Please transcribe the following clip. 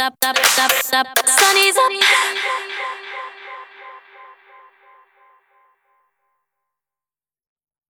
up, up, up, up. Sunny's up.